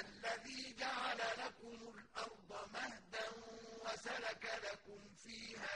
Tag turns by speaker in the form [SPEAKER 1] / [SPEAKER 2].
[SPEAKER 1] الَّذِي جَعَلَ لَكُمُ الْأَرْضَ مَهْدًا وَسَلَكَ لَكُمْ فِيهَا